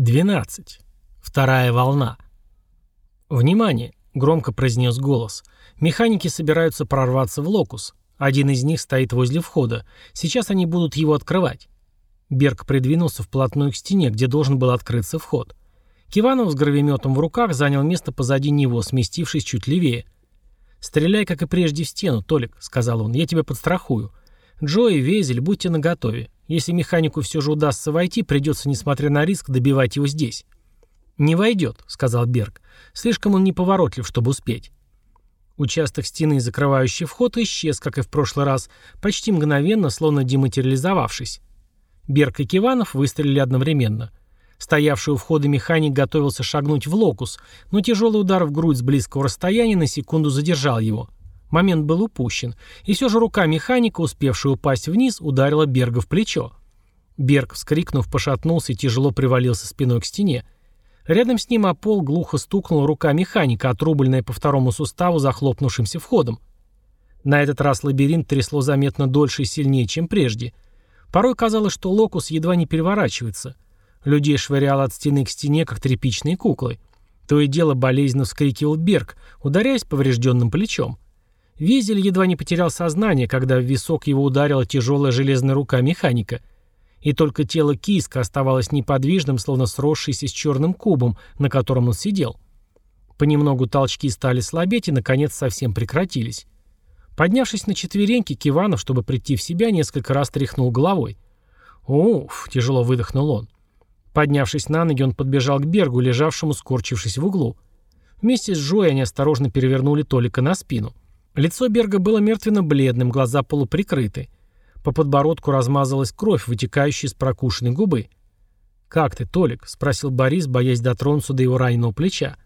12. Вторая волна. «Внимание!» — громко произнес голос. «Механики собираются прорваться в локус. Один из них стоит возле входа. Сейчас они будут его открывать». Берг придвинулся вплотную к стене, где должен был открыться вход. Киванов с гравиметом в руках занял место позади него, сместившись чуть левее. «Стреляй, как и прежде, в стену, Толик», — сказал он. «Я тебя подстрахую. Джо и Везель, будьте наготове. Если механику все же удастся войти, придется, несмотря на риск, добивать его здесь. «Не войдет», — сказал Берг. «Слишком он неповоротлив, чтобы успеть». Участок стены, закрывающий вход, исчез, как и в прошлый раз, почти мгновенно, словно дематериализовавшись. Берг и Киванов выстрелили одновременно. Стоявший у входа механик готовился шагнуть в локус, но тяжелый удар в грудь с близкого расстояния на секунду задержал его — Момент был упущен, и все же рука механика, успевшая упасть вниз, ударила Берга в плечо. Берг, вскрикнув, пошатнулся и тяжело привалился спиной к стене. Рядом с ним о пол глухо стукнула рука механика, отрубленная по второму суставу захлопнувшимся входом. На этот раз лабиринт трясло заметно дольше и сильнее, чем прежде. Порой казалось, что локус едва не переворачивается. Людей швыряло от стены к стене, как тряпичные куклы. То и дело болезненно вскрикивал Берг, ударяясь поврежденным плечом. Визель едва не потерял сознание, когда в висок его ударила тяжелая железная рука механика. И только тело киска оставалось неподвижным, словно сросшееся с черным кубом, на котором он сидел. Понемногу толчки стали слабеть и, наконец, совсем прекратились. Поднявшись на четвереньки, Киванов, чтобы прийти в себя, несколько раз тряхнул головой. «Уф!» — тяжело выдохнул он. Поднявшись на ноги, он подбежал к Бергу, лежавшему, скорчившись в углу. Вместе с Джой они осторожно перевернули Толика на спину. Лицо Берга было мертвенно-бледным, глаза полуприкрыты. По подбородку размазалась кровь, вытекающая из прокушенной губы. «Как ты, Толик?» — спросил Борис, боясь дотронуться до его раненого плеча.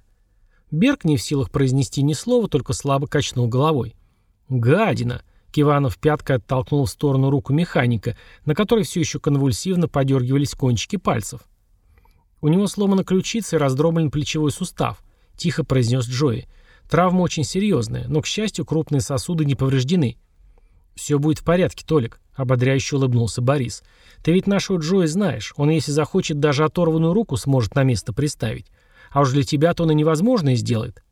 Берг не в силах произнести ни слова, только слабо качнул головой. «Гадина!» — Киванов пяткой оттолкнул в сторону руку механика, на которой все еще конвульсивно подергивались кончики пальцев. «У него сломана ключица и раздроблен плечевой сустав», — тихо произнес Джои. Травма очень серьезная, но, к счастью, крупные сосуды не повреждены. «Все будет в порядке, Толик», — ободряюще улыбнулся Борис. «Ты ведь нашего Джоя знаешь. Он, если захочет, даже оторванную руку сможет на место приставить. А уж для тебя-то он и невозможное сделает».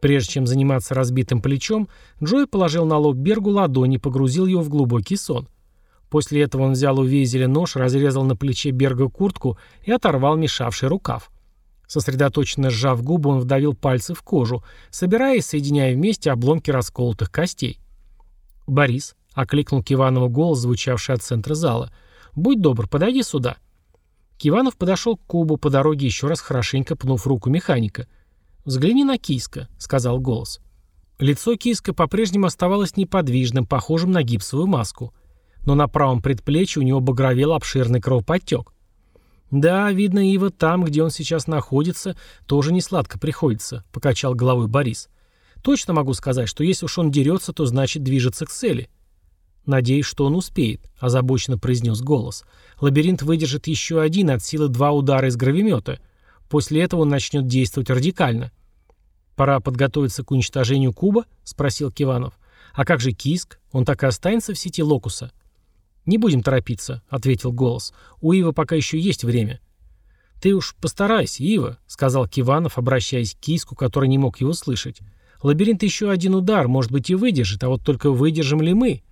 Прежде чем заниматься разбитым плечом, Джой положил на лоб Бергу ладонь и погрузил его в глубокий сон. После этого он взял у Вейзеля нож, разрезал на плече Берга куртку и оторвал мешавший рукав. Сосредоточенно сжав губы, он вдавил пальцы в кожу, собирая и соединяя вместе обломки расколотых костей. «Борис», — окликнул Киванова голос, звучавший от центра зала, — «будь добр, подойди сюда». Киванов подошел к кубу, по дороге еще раз хорошенько пнув руку механика. «Взгляни на киска», — сказал голос. Лицо киска по-прежнему оставалось неподвижным, похожим на гипсовую маску. Но на правом предплечье у него багровел обширный кровоподтек. «Да, видно, Ива там, где он сейчас находится, тоже не сладко приходится», — покачал головой Борис. «Точно могу сказать, что если уж он дерется, то значит движется к цели». «Надеюсь, что он успеет», — озабоченно произнес голос. «Лабиринт выдержит еще один от силы два удара из гравимета. После этого он начнет действовать радикально». «Пора подготовиться к уничтожению куба?» — спросил Киванов. «А как же Киск? Он так и останется в сети Локуса?» «Не будем торопиться», — ответил голос. «У Ива пока еще есть время». «Ты уж постарайся, Ива», — сказал Киванов, обращаясь к киску, который не мог его слышать. «Лабиринт еще один удар, может быть, и выдержит, а вот только выдержим ли мы?